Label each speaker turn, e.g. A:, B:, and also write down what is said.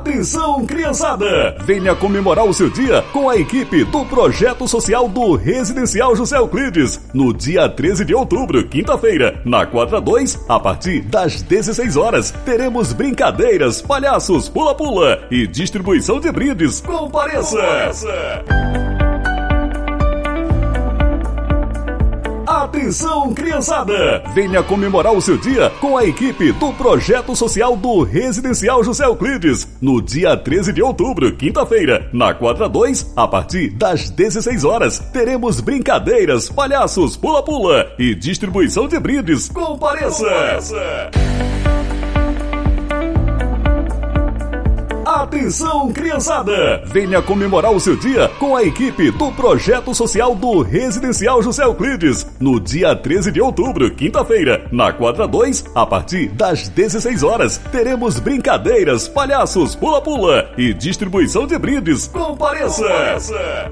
A: Atenção, criançada! Venha comemorar o seu dia com a equipe do Projeto Social do Residencial José Euclides, no dia 13 de outubro, quinta-feira, na quadra 2, a partir das 16 horas. Teremos brincadeiras, palhaços, pula-pula e distribuição de brindes. Compareça! Compareça! Atenção, criançada! Venha comemorar o seu dia com a equipe do Projeto Social do Residencial José Euclides, no dia 13 de outubro, quinta-feira, na quadra 2, a partir das 16 horas. Teremos brincadeiras, palhaços, pula-pula e distribuição de brindes. Compareça! Compareça! Atenção, criançada! Venha comemorar o seu dia com a equipe do Projeto Social do Residencial José Euclides, no dia 13 de outubro, quinta-feira, na quadra 2, a partir das 16 horas. Teremos brincadeiras, palhaços, pula-pula e distribuição de brindes. Compareça! Compareça!